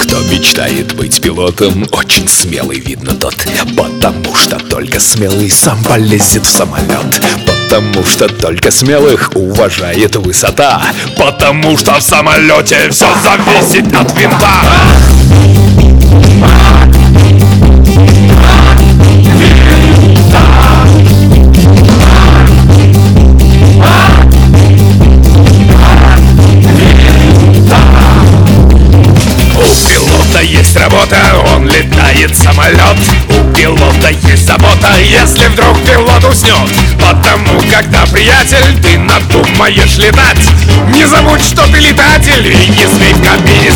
Кто мечтает быть пилотом, очень смелый видно тот. Потому что только смелый сам полезет в самолет. Потому что только смелых уважает высота. Потому что в самолете все зависит от винта. Есть работа, он летает самолет У пилота есть забота, если вдруг пилот уснет Потому, когда, приятель, ты надумаешь летать Не забудь, что ты летатель, и не спи в кабине